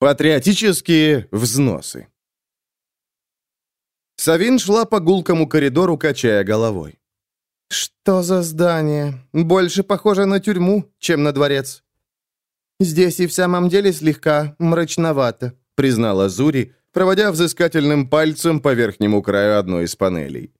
Патриотические взносы. Савин шла по гулкому коридору, качая головой. «Что за здание? Больше похоже на тюрьму, чем на дворец». «Здесь и в самом деле слегка мрачновато», — признала Зури, проводя взыскательным пальцем по верхнему краю одной из панелей.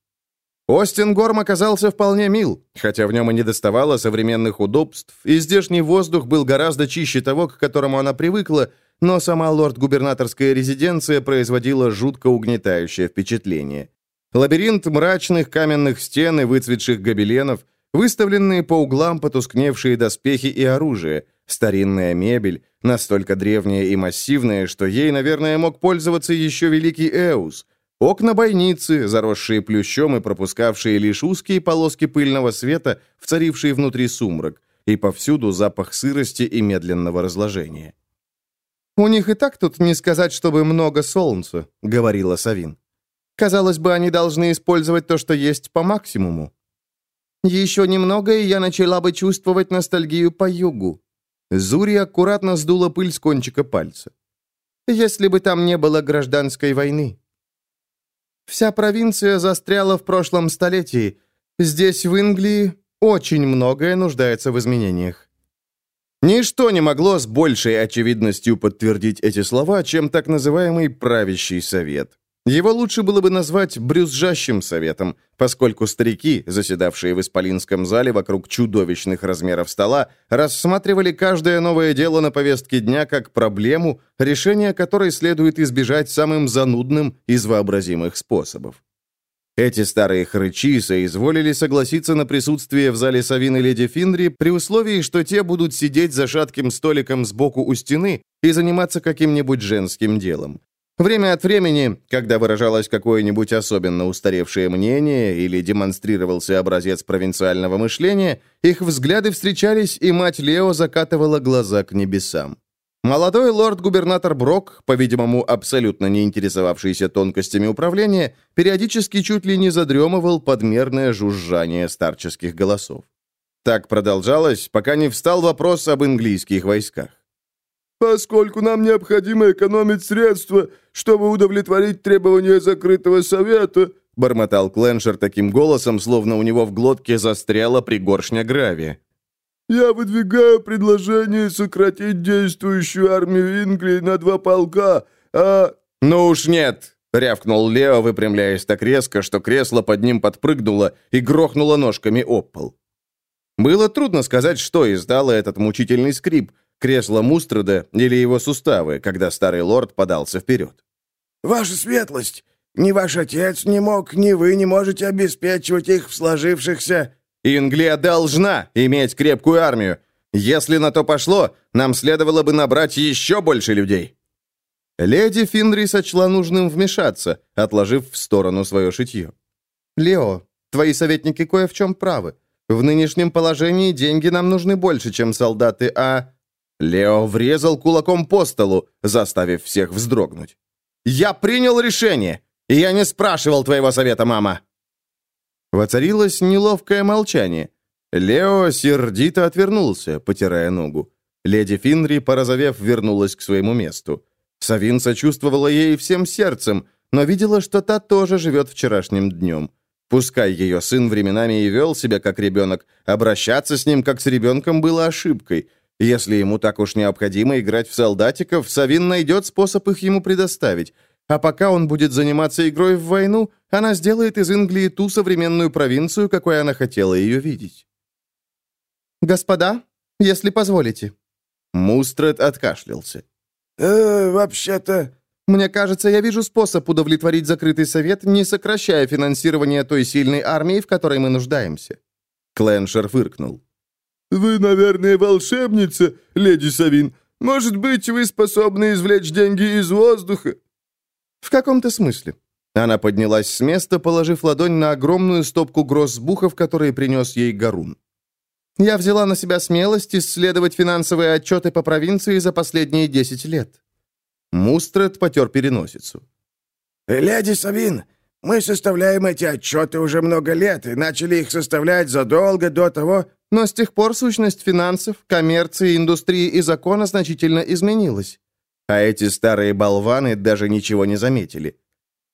Остин Горм оказался вполне мил, хотя в нем и не доставало современных удобств, и здешний воздух был гораздо чище того, к которому она привыкла, но сама лорд-губернаторская резиденция производила жутко угнетающее впечатление. Лабиринт мрачных каменных стен и выцветших гобеленов, выставленные по углам потускневшие доспехи и оружие, старинная мебель, настолько древняя и массивная, что ей, наверное, мог пользоваться еще великий Эус – Окна бойницы, заросшие плющом и пропускавшие лишь узкие полоски пыльного света, вцарившие внутри сумрак, и повсюду запах сырости и медленного разложения. «У них и так тут не сказать, чтобы много солнца», — говорила Савин. «Казалось бы, они должны использовать то, что есть по максимуму». «Еще немного, и я начала бы чувствовать ностальгию по югу». Зури аккуратно сдула пыль с кончика пальца. «Если бы там не было гражданской войны». Вся провинция застряла в прошлом столетии. Здесь, в Инглии, очень многое нуждается в изменениях. Ничто не могло с большей очевидностью подтвердить эти слова, чем так называемый «правящий совет». Его лучше было бы назвать брюзжащим советом, поскольку старики, заседавшие в Исполинском зале вокруг чудовищных размеров стола, рассматривали каждое новое дело на повестке дня как проблему, решение которой следует избежать самым занудным из вообразимых способов. Эти старые хрычи соизволили согласиться на присутствие в зале Савины леди Финдри при условии, что те будут сидеть за шатким столиком сбоку у стены и заниматься каким-нибудь женским делом. Время от времени, когда выражалось какое-нибудь особенно устаревшее мнение или демонстрировался образец провинциального мышления, их взгляды встречались, и мать Лео закатывала глаза к небесам. Молодой лорд-губернатор Брок, по-видимому, абсолютно не интересовавшийся тонкостями управления, периодически чуть ли не задремывал подмерное жужжание старческих голосов. Так продолжалось, пока не встал вопрос об английских войсках. «Поскольку нам необходимо экономить средства, чтобы удовлетворить требования закрытого совета», бормотал Кленшер таким голосом, словно у него в глотке застряла пригоршня гравия. «Я выдвигаю предложение сократить действующую армию Инглии на два полка, а...» «Ну уж нет!» — рявкнул Лео, выпрямляясь так резко, что кресло под ним подпрыгнуло и грохнуло ножками об пол. Было трудно сказать, что издало этот мучительный скрип — кресло Мустрада или его суставы, когда старый лорд подался вперед. «Ваша светлость, ни ваш отец не мог, ни вы не можете обеспечивать их в сложившихся...» «Инглия должна иметь крепкую армию. Если на то пошло, нам следовало бы набрать еще больше людей». Леди Финри сочла нужным вмешаться, отложив в сторону свое шитье. «Лео, твои советники кое в чем правы. В нынешнем положении деньги нам нужны больше, чем солдаты, а...» Лео врезал кулаком по столу, заставив всех вздрогнуть. «Я принял решение, и я не спрашивал твоего совета, мама!» Воцарилось неловкое молчание. Лео сердито отвернулся, потирая ногу. Леди Финри, порозовев, вернулась к своему месту. Савин сочувствовала ей всем сердцем, но видела, что та тоже живет вчерашним днем. Пускай ее сын временами и вел себя как ребенок, обращаться с ним как с ребенком было ошибкой, если ему так уж необходимо играть в солдатиков, Савин найдет способ их ему предоставить. А пока он будет заниматься игрой в войну, она сделает из Инглии ту современную провинцию, какой она хотела ее видеть. «Господа, если позволите». Мустред откашлялся. «Э, вообще-то...» «Мне кажется, я вижу способ удовлетворить закрытый совет, не сокращая финансирование той сильной армии, в которой мы нуждаемся». Кленшер фыркнул. «Вы, наверное, волшебница, леди Савин. Может быть, вы способны извлечь деньги из воздуха?» «В каком-то смысле». Она поднялась с места, положив ладонь на огромную стопку гроссбухов, которые принес ей Гарун. «Я взяла на себя смелость исследовать финансовые отчеты по провинции за последние десять лет». Мустред потер переносицу. «Леди Савин, мы составляем эти отчеты уже много лет и начали их составлять задолго до того, но с тех пор сущность финансов, коммерции, индустрии и закона значительно изменилась. А эти старые болваны даже ничего не заметили.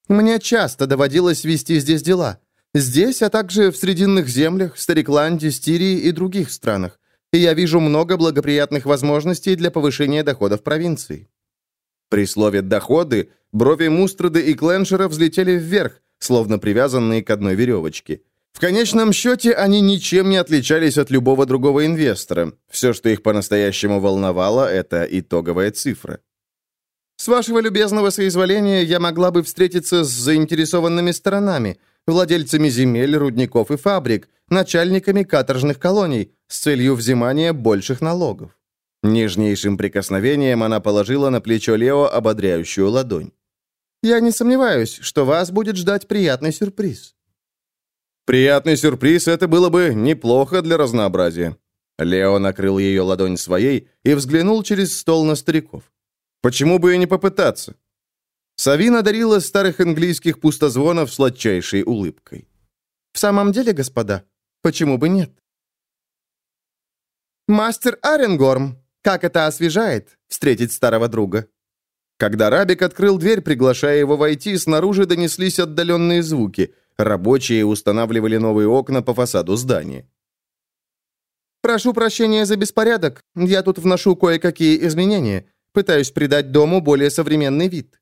Мне часто доводилось вести здесь дела. Здесь, а также в Срединных землях, Старикланде, Стирии и других странах. И я вижу много благоприятных возможностей для повышения доходов провинции. При слове «доходы» брови Мустрады и Кленшера взлетели вверх, словно привязанные к одной веревочке. В конечном счете, они ничем не отличались от любого другого инвестора. Все, что их по-настоящему волновало, это итоговая цифра. С вашего любезного соизволения я могла бы встретиться с заинтересованными сторонами, владельцами земель, рудников и фабрик, начальниками каторжных колоний, с целью взимания больших налогов. Нежнейшим прикосновением она положила на плечо Лео ободряющую ладонь. «Я не сомневаюсь, что вас будет ждать приятный сюрприз». «Приятный сюрприз — это было бы неплохо для разнообразия». Лео накрыл ее ладонь своей и взглянул через стол на стариков. Почему бы и не попытаться? Савина дарила старых английских пустозвонов сладчайшей улыбкой. «В самом деле, господа, почему бы нет?» «Мастер Аренгорм, как это освежает, встретить старого друга!» Когда Рабик открыл дверь, приглашая его войти, снаружи донеслись отдаленные звуки. Рабочие устанавливали новые окна по фасаду здания. «Прошу прощения за беспорядок. Я тут вношу кое-какие изменения. Пытаюсь придать дому более современный вид».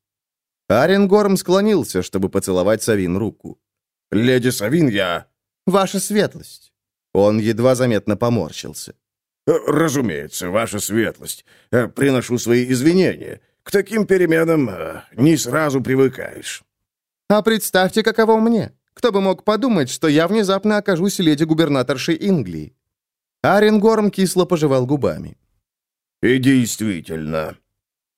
Аренгорм склонился, чтобы поцеловать Савин руку. «Леди Савин, я...» «Ваша светлость». Он едва заметно поморщился. «Э, «Разумеется, ваша светлость. Э, приношу свои извинения. К таким переменам э, не сразу привыкаешь». «А представьте, каково мне. Кто бы мог подумать, что я внезапно окажусь леди-губернаторшей Инглии?» Аренгорм кисло пожевал губами. «И действительно,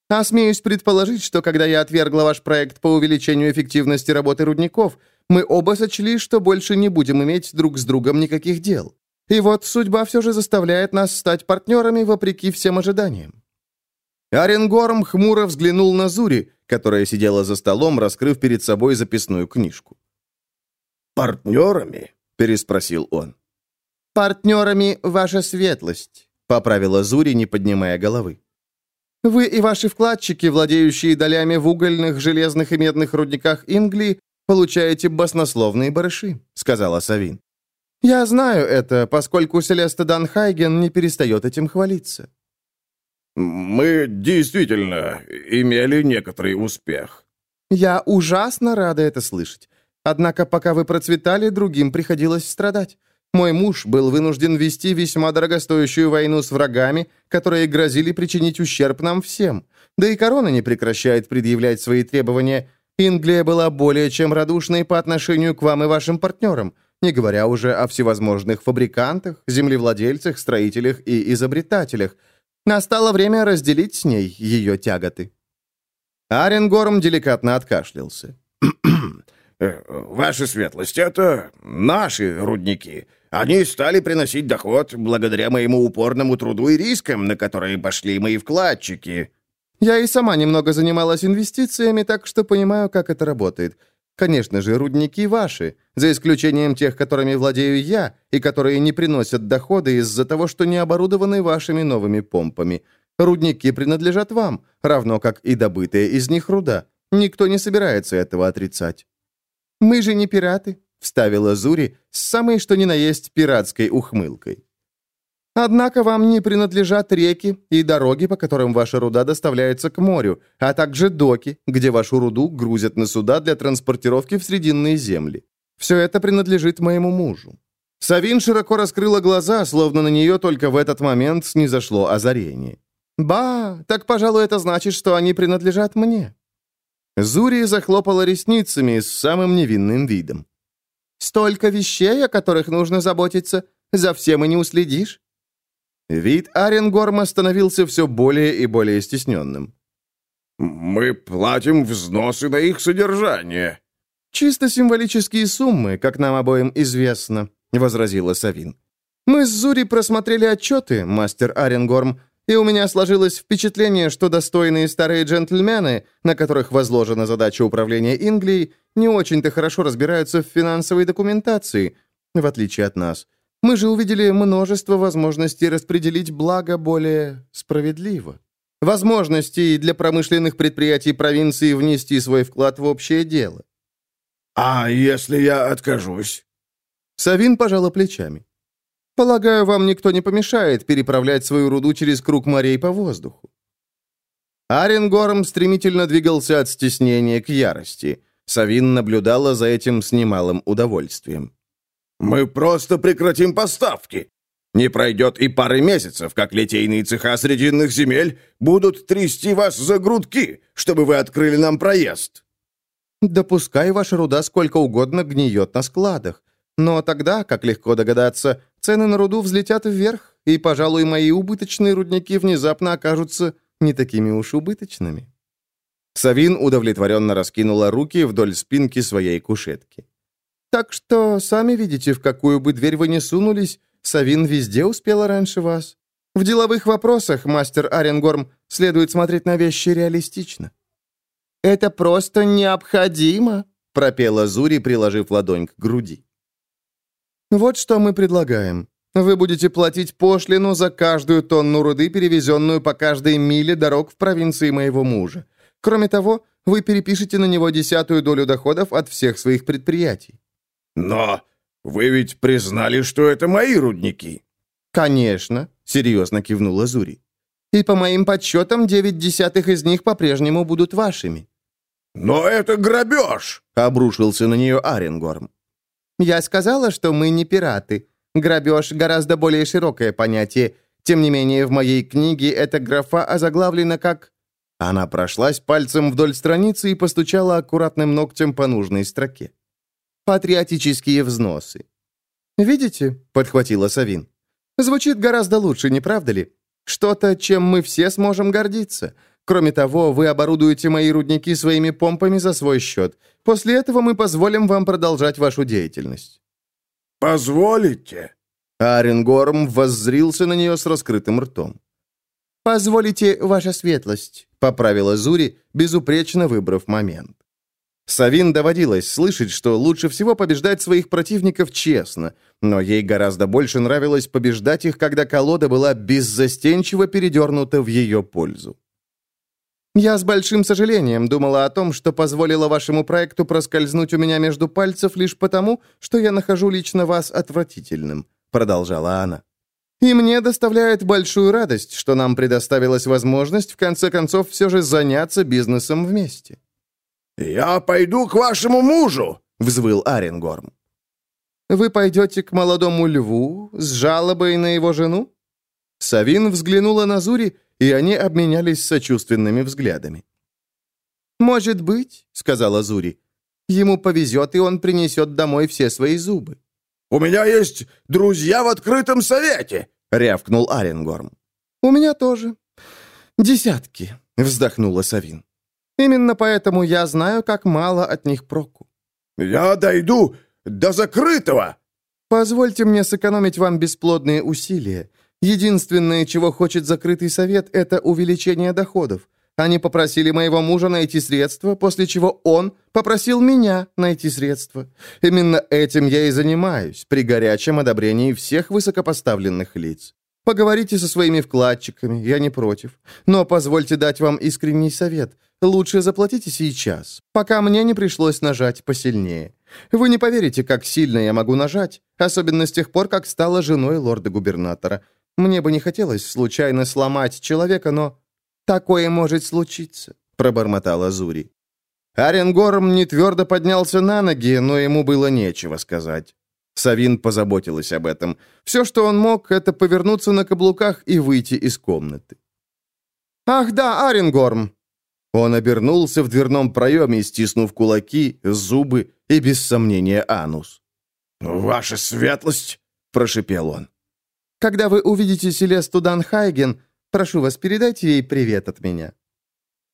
а смеюсь предположить, что когда я отвергла ваш проект по увеличению эффективности работы рудников, мы оба сочли, что больше не будем иметь друг с другом никаких дел. И вот судьба все же заставляет нас стать партнерами вопреки всем ожиданиям». Оренгорм хмуро взглянул на Зури, которая сидела за столом, раскрыв перед собой записную книжку. «Партнерами?» — переспросил он. «Партнерами, ваша светлость», — поправила Зури, не поднимая головы. Вы и ваши вкладчики, владеющие долями в угольных, железных и медных рудниках Инглии, получаете баснословные барыши», — сказала Савин. «Я знаю это, поскольку Селеста Данхайген не перестает этим хвалиться». «Мы действительно имели некоторый успех». «Я ужасно рада это слышать. Однако, пока вы процветали, другим приходилось страдать. Мой муж был вынужден вести весьма дорогостоящую войну с врагами, которые грозили причинить ущерб нам всем. Да и корона не прекращает предъявлять свои требования. Инглия была более чем радушной по отношению к вам и вашим партнерам, не говоря уже о всевозможных фабрикантах, землевладельцах, строителях и изобретателях. Настало время разделить с ней ее тяготы. Аренгорм деликатно откашлялся. Э, «Ваша светлость, это наши рудники. Они стали приносить доход благодаря моему упорному труду и рискам, на которые пошли мои вкладчики». «Я и сама немного занималась инвестициями, так что понимаю, как это работает. Конечно же, рудники ваши, за исключением тех, которыми владею я, и которые не приносят доходы из-за того, что не оборудованы вашими новыми помпами. Рудники принадлежат вам, равно как и добытая из них руда. Никто не собирается этого отрицать». «Мы же не пираты», вставила Зури с самой что ни на есть пиратской ухмылкой. Однако вам не принадлежат реки и дороги, по которым ваша руда доставляется к морю, а также доки, где вашу руду грузят на суда для транспортировки в Срединные земли. Все это принадлежит моему мужу». Савин широко раскрыла глаза, словно на нее только в этот момент снизошло озарение. «Ба, так, пожалуй, это значит, что они принадлежат мне». Зури захлопала ресницами с самым невинным видом. Столько вещей, о которых нужно заботиться, за всем и не уследишь». Вид Аренгорма становился все более и более стесненным. «Мы платим взносы на их содержание». «Чисто символические суммы, как нам обоим известно», — возразила Савин. «Мы с Зури просмотрели отчеты, мастер Аренгорм, и у меня сложилось впечатление, что достойные старые джентльмены, на которых возложена задача управления Инглией, не очень-то хорошо разбираются в финансовой документации, в отличие от нас. Мы же увидели множество возможностей распределить благо более справедливо. возможностей для промышленных предприятий провинции внести свой вклад в общее дело. «А если я откажусь?» Савин пожала плечами. «Полагаю, вам никто не помешает переправлять свою руду через круг морей по воздуху». Аренгорм стремительно двигался от стеснения к ярости. Савин наблюдала за этим с немалым удовольствием. «Мы просто прекратим поставки. Не пройдет и пары месяцев, как литейные цеха Срединных земель будут трясти вас за грудки, чтобы вы открыли нам проезд». «Допускай ваша руда сколько угодно гниет на складах. Но тогда, как легко догадаться, цены на руду взлетят вверх, и, пожалуй, мои убыточные рудники внезапно окажутся не такими уж убыточными». Савин удовлетворенно раскинула руки вдоль спинки своей кушетки. «Так что сами видите, в какую бы дверь вы ни сунулись, Савин везде успела раньше вас. В деловых вопросах, мастер Аренгорм, следует смотреть на вещи реалистично». «Это просто необходимо», — пропела Зури, приложив ладонь к груди. «Вот что мы предлагаем. Вы будете платить пошлину за каждую тонну руды, перевезенную по каждой миле дорог в провинции моего мужа. Кроме того, вы перепишете на него десятую долю доходов от всех своих предприятий». «Но вы ведь признали, что это мои рудники». «Конечно», — серьезно кивнула Зури. «И по моим подсчетам, девять десятых из них по-прежнему будут вашими». «Но это грабеж!» — обрушился на нее Аренгорм. «Я сказала, что мы не пираты. Грабеж — гораздо более широкое понятие. Тем не менее, в моей книге эта графа озаглавлена как она прошлась пальцем вдоль страницы и постучала аккуратным ногтем по нужной строке. «Патриотические взносы». «Видите?» — подхватила Савин. «Звучит гораздо лучше, не правда ли? Что-то, чем мы все сможем гордиться. Кроме того, вы оборудуете мои рудники своими помпами за свой счет. После этого мы позволим вам продолжать вашу деятельность». «Позволите?» Аренгорм воззрился на нее с раскрытым ртом. «Позволите, ваша светлость», — поправила Зури, безупречно выбрав момент. Савин доводилось слышать, что лучше всего побеждать своих противников честно, но ей гораздо больше нравилось побеждать их, когда колода была беззастенчиво передернута в ее пользу. «Я с большим сожалением думала о том, что позволила вашему проекту проскользнуть у меня между пальцев лишь потому, что я нахожу лично вас отвратительным», — продолжала она. И мне доставляет большую радость, что нам предоставилась возможность в конце концов все же заняться бизнесом вместе». «Я пойду к вашему мужу!» — взвыл Аренгорм. «Вы пойдете к молодому льву с жалобой на его жену?» Савин взглянула на Зури, и они обменялись сочувственными взглядами. «Может быть», — сказала Зури, — «ему повезет, и он принесет домой все свои зубы». «У меня есть друзья в открытом совете!» — рявкнул Аренгорм. «У меня тоже. Десятки», — вздохнула Савин. «Именно поэтому я знаю, как мало от них проку». «Я дойду до закрытого!» «Позвольте мне сэкономить вам бесплодные усилия. Единственное, чего хочет закрытый совет, это увеличение доходов. Они попросили моего мужа найти средства, после чего он попросил меня найти средства. Именно этим я и занимаюсь, при горячем одобрении всех высокопоставленных лиц. Поговорите со своими вкладчиками, я не против. Но позвольте дать вам искренний совет. Лучше заплатите сейчас, пока мне не пришлось нажать посильнее. Вы не поверите, как сильно я могу нажать, особенно с тех пор, как стала женой лорда-губернатора. Мне бы не хотелось случайно сломать человека, но «Такое может случиться», — пробормотала Зури. Аренгорм не твердо поднялся на ноги, но ему было нечего сказать. Савин позаботилась об этом. Все, что он мог, это повернуться на каблуках и выйти из комнаты. «Ах да, Аренгорм!» Он обернулся в дверном проеме, стиснув кулаки, зубы и, без сомнения, анус. «Ваша светлость!» — прошипел он. «Когда вы увидите Селесту Данхайген, Прошу вас, передайте ей привет от меня».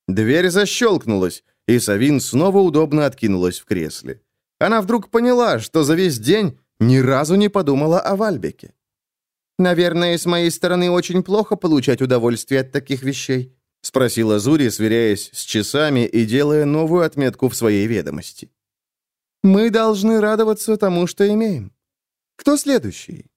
Дверь защелкнулась, и Савин снова удобно откинулась в кресле. Она вдруг поняла, что за весь день ни разу не подумала о Вальбеке. «Наверное, с моей стороны очень плохо получать удовольствие от таких вещей», спросила Зури, сверяясь с часами и делая новую отметку в своей ведомости. «Мы должны радоваться тому, что имеем. Кто следующий?»